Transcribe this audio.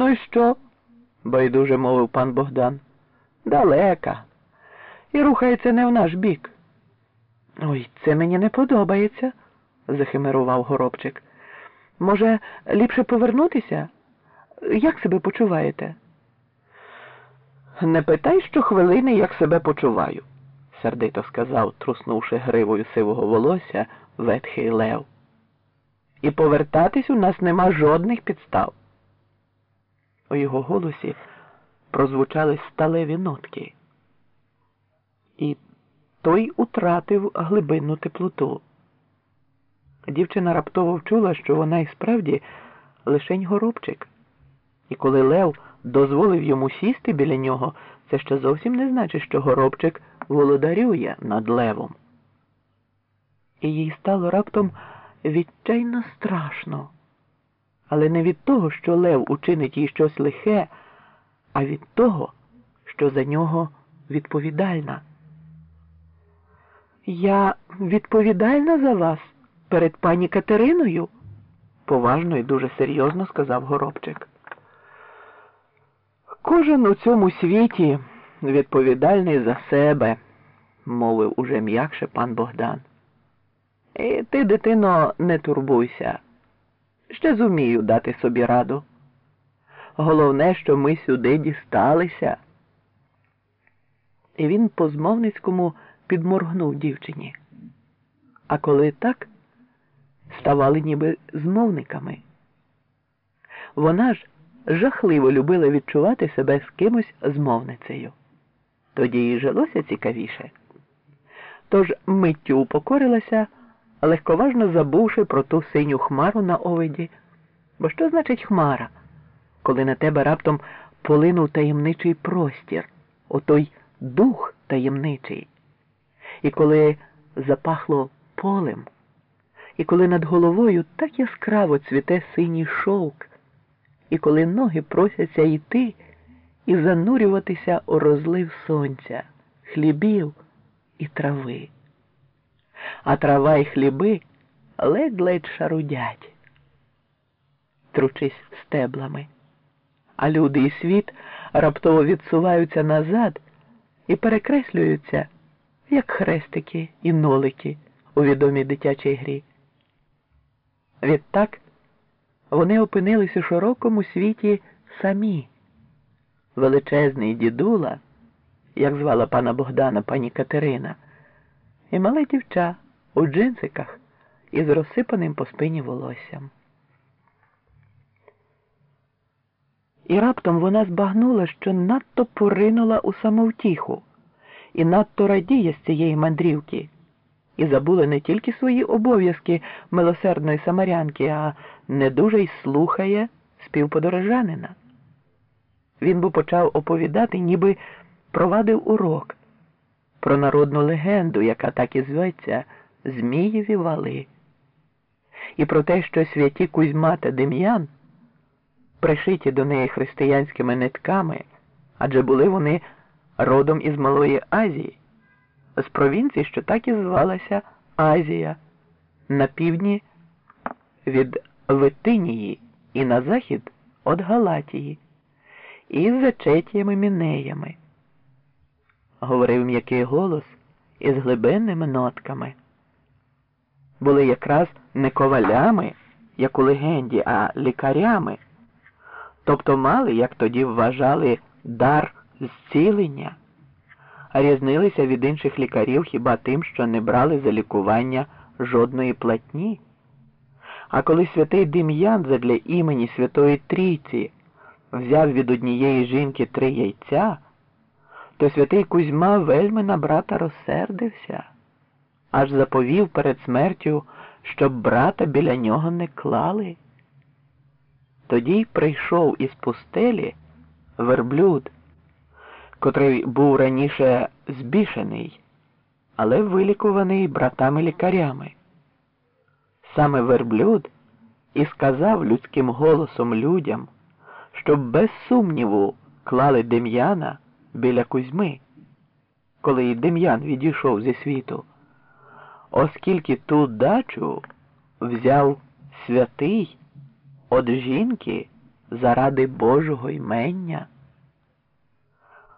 Ну і що? байдуже мовив пан Богдан. Далека. І рухається не в наш бік. Ой, це мені не подобається, захимерував горобчик. Може, ліпше повернутися? Як себе почуваєте? Не питай щохвилини, як себе почуваю, сердито сказав, труснувши гривою сивого волосся ветхий Лев. І повертатись у нас нема жодних підстав. У його голосі прозвучали сталеві нотки. І той утратив глибинну теплоту. Дівчина раптово вчула, що вона і справді лишень горобчик. І коли Лев дозволив йому сісти біля нього, це ще зовсім не значить, що горобчик володарює над левом. І їй стало раптом відчайно страшно, але не від того, що Лев учинить їй щось лихе, а від того, що за нього відповідальна. Я відповідальна за вас перед пані Катериною, поважно і дуже серйозно сказав горобчик. Кожен у цьому світі відповідальний за себе, мовив уже м'якше пан Богдан. І ти, дитино, не турбуйся. Ще зумію дати собі раду. Головне, що ми сюди дісталися. І він по змовницькому підморгнув дівчині. А коли так, ставали ніби змовниками. Вона ж жахливо любила відчувати себе з кимось змовницею. Тоді їй жилося цікавіше. Тож миттю упокорилася, легковажно забувши про ту синю хмару на овиді. Бо що значить хмара, коли на тебе раптом полинув таємничий простір, отой дух таємничий, і коли запахло полем, і коли над головою так яскраво цвіте синій шовк, і коли ноги просяться йти і занурюватися у розлив сонця, хлібів і трави. А трава й хліби ледь-ледь шарудять, тручись стеблами, а люди і світ раптово відсуваються назад і перекреслюються, як хрестики і нолики у відомій дитячій грі. Відтак вони опинились у широкому світі самі. Величезний дідула, як звала пана Богдана пані Катерина, і мале дівча у джинсиках із розсипаним по спині волоссям. І раптом вона збагнула, що надто поринула у самовтіху і надто радіє з цієї мандрівки і забула не тільки свої обов'язки милосердної самарянки, а не дуже й слухає співподорожанина. Він би почав оповідати, ніби провадив урок про народну легенду, яка так і зветься Змієві вали, і про те, що святі Кузьма та Дем'ян пришиті до неї християнськими нитками, адже були вони родом із Малої Азії з провінції, що так і звалася Азія, на півдні від Витинії і на захід від Галатії, і з Ачетіями Мінеями. Говорив м'який голос із глибинними нотками. Були якраз не ковалями, як у легенді, а лікарями, тобто мали, як тоді вважали, дар зцілення. А різнилися від інших лікарів хіба тим, що не брали за лікування жодної платні. А коли святий Дем'ян задля імені Святої Трійці взяв від однієї жінки три яйця, то святий Кузьма вельми на брата розсердився, аж заповів перед смертю, щоб брата біля нього не клали. Тоді прийшов із пустелі верблюд котрий був раніше збішений, але вилікуваний братами-лікарями. Саме верблюд і сказав людським голосом людям, щоб без сумніву клали Дем'яна біля Кузьми, коли і Дем'ян відійшов зі світу, оскільки ту дачу взяв святий од жінки заради Божого ймення.